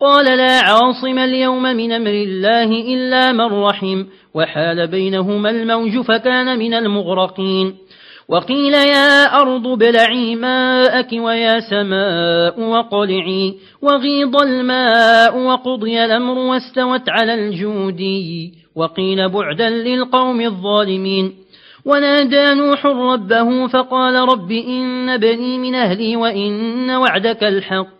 قال لا عاصم اليوم من أمر الله إلا من رحم وحال بينهما الموج فكان من المغرقين. وقيل يا أرض بلعي ماءك ويا سماء وقلعي وغيض الماء وقضي الأمر واستوت على الجودي. وقيل بعدا للقوم الظالمين. ونادى نوح ربه فقال رب إن بني من أهلي وإن وعدك الحق.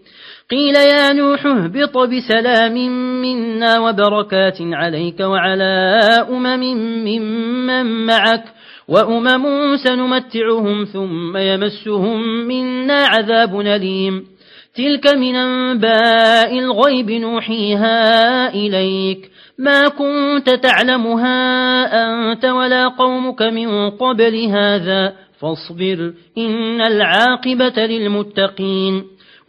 قيل يا نوح اهبط بسلام منا وبركات عليك وعلى أمم ممن معك وأمم سنمتعهم ثم يمسهم منا عذاب نليم تلك من أنباء الغيب نوحيها إليك. ما كنت تعلمها أنت ولا قومك من قبل هذا. فاصبر إن العاقبة للمتقين.